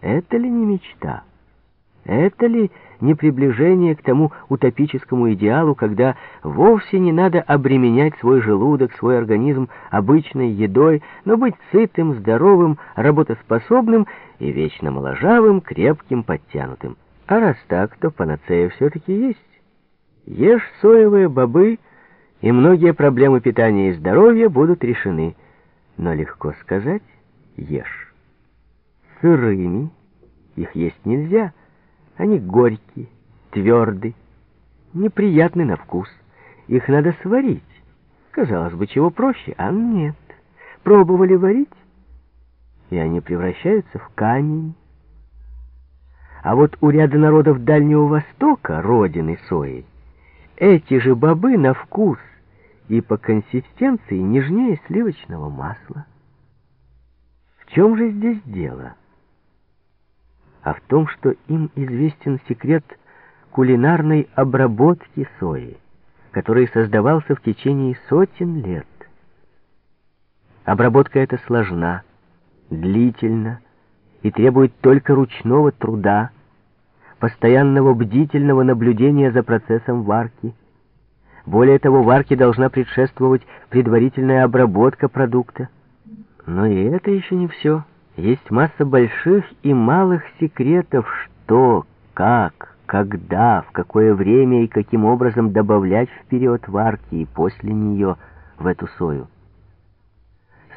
Это ли не мечта? Это ли не приближение к тому утопическому идеалу, когда вовсе не надо обременять свой желудок, свой организм обычной едой, но быть сытым, здоровым, работоспособным и вечно моложавым, крепким, подтянутым? А раз так, то панацея все-таки есть. Ешь соевые бобы, и многие проблемы питания и здоровья будут решены. Но легко сказать «ешь». Сырыми их есть нельзя. Они горькие, твердые, неприятны на вкус. Их надо сварить. Казалось бы, чего проще, а нет. Пробовали варить, и они превращаются в камень. А вот у ряда народов Дальнего Востока, родины сои, эти же бобы на вкус и по консистенции нежнее сливочного масла. В чем же здесь дело? А в том, что им известен секрет кулинарной обработки сои, который создавался в течение сотен лет. Обработка эта сложна, длительна и требует только ручного труда, постоянного бдительного наблюдения за процессом варки. Более того, варке должна предшествовать предварительная обработка продукта. Но и это еще не все. Есть масса больших и малых секретов, что, как, когда, в какое время и каким образом добавлять в период варки и после нее в эту сою.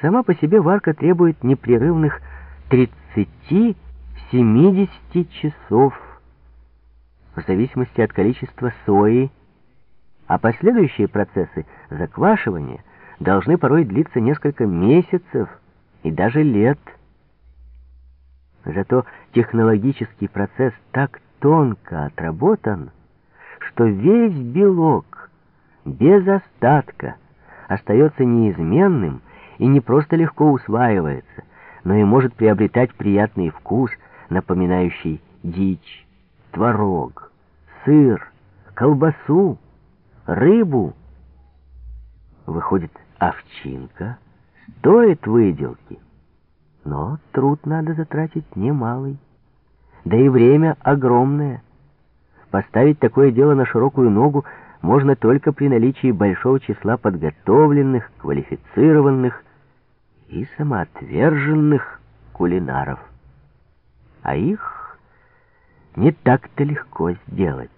Сама по себе варка требует непрерывных 30-70 часов в зависимости от количества сои, а последующие процессы заквашивания должны порой длиться несколько месяцев и даже лет. Зато технологический процесс так тонко отработан, что весь белок без остатка остается неизменным и не просто легко усваивается, но и может приобретать приятный вкус, напоминающий дичь творог, сыр, колбасу, рыбу. Выходит, овчинка стоит выделки, но труд надо затратить немалый, да и время огромное. Поставить такое дело на широкую ногу можно только при наличии большого числа подготовленных, квалифицированных и самоотверженных кулинаров. А их не так-то легко сделать.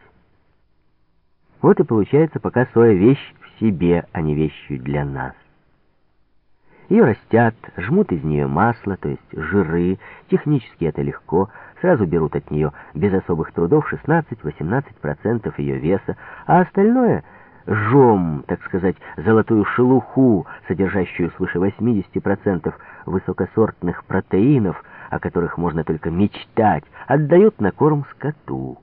Вот и получается пока соя вещь в себе, а не вещью для нас. Ее растят, жмут из нее масло, то есть жиры, технически это легко, сразу берут от нее без особых трудов 16-18% ее веса, а остальное — жом, так сказать, золотую шелуху, содержащую свыше 80% высокосортных протеинов — о которых можно только мечтать, отдают на корм скоту.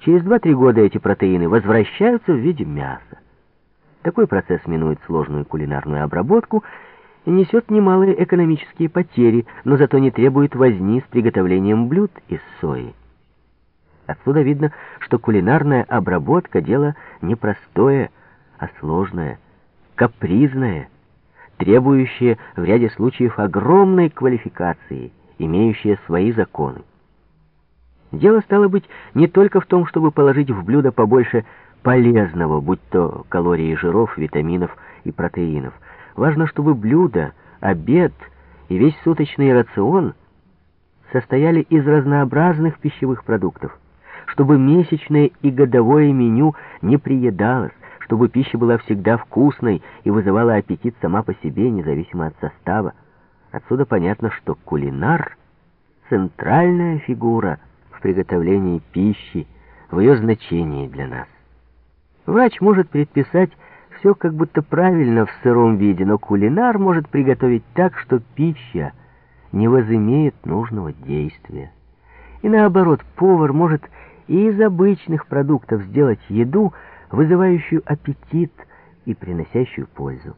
Через 2-3 года эти протеины возвращаются в виде мяса. Такой процесс минует сложную кулинарную обработку несет немалые экономические потери, но зато не требует возни с приготовлением блюд из сои. Отсюда видно, что кулинарная обработка — дело не простое, а сложное, капризное, требующее в ряде случаев огромной квалификации — имеющие свои законы. Дело стало быть не только в том, чтобы положить в блюдо побольше полезного, будь то калории жиров, витаминов и протеинов. Важно, чтобы блюдо, обед и весь суточный рацион состояли из разнообразных пищевых продуктов, чтобы месячное и годовое меню не приедалось, чтобы пища была всегда вкусной и вызывала аппетит сама по себе, независимо от состава. Отсюда понятно, что кулинар — центральная фигура в приготовлении пищи, в ее значении для нас. Врач может предписать все как будто правильно в сыром виде, но кулинар может приготовить так, что пища не возымеет нужного действия. И наоборот, повар может и из обычных продуктов сделать еду, вызывающую аппетит и приносящую пользу.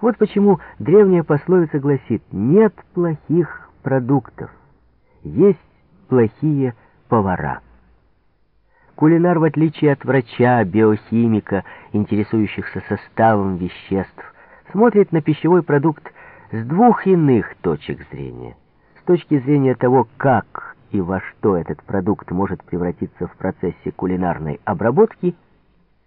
Вот почему древняя пословица гласит «нет плохих продуктов, есть плохие повара». Кулинар, в отличие от врача, биохимика, интересующихся составом веществ, смотрит на пищевой продукт с двух иных точек зрения. С точки зрения того, как и во что этот продукт может превратиться в процессе кулинарной обработки –